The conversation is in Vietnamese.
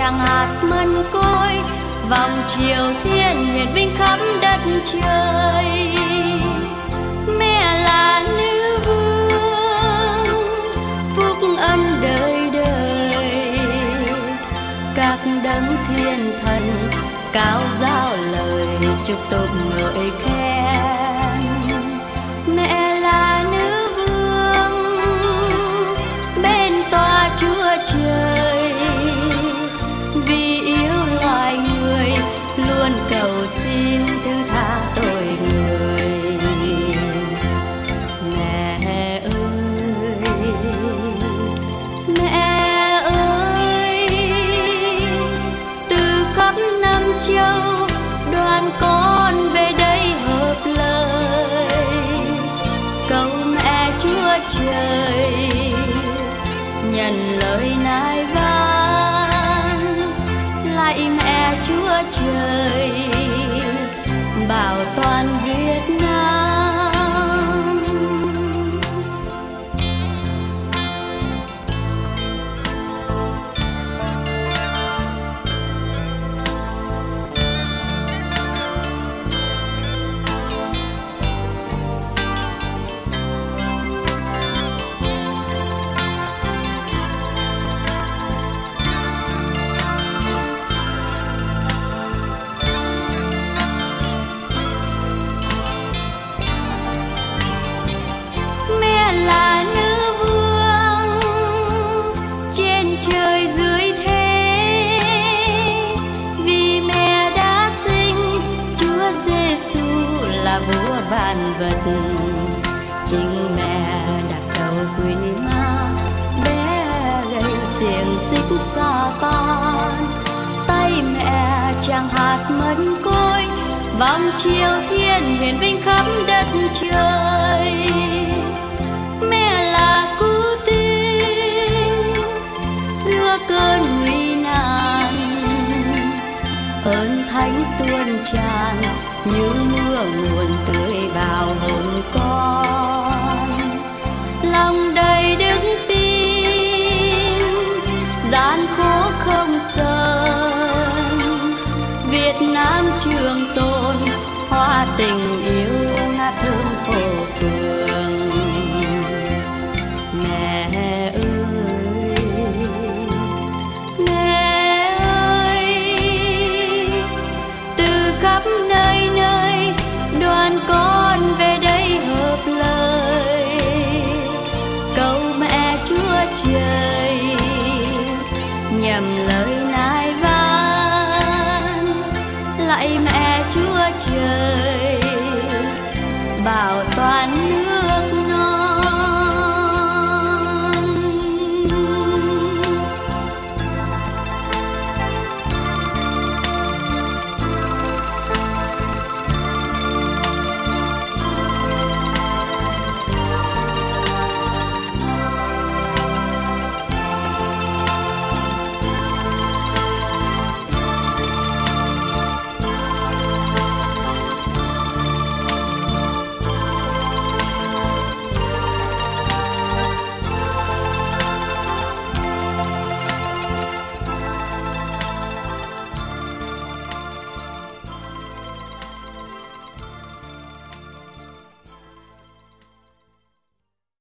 chàng hạt mân côi, vòng chiều thiên hiển vinh khắp đất trời. Mẹ là nữ vương, phúc ân đời đời. Các đấng thiên thần, cao giao lời chúc tụng ngợi khen. Châu, đoàn con về đây hợp lời. Cầu mẹ chúa trời, nhận lời nài van lạy mẹ chúa trời là vua vạn vật chính mẹ đặt đầu quý ma, bé gây xiềng xích xa tan. Tay mẹ chẳng hạt mân côi, vòng chiều thiên hiển vinh khắp đất 家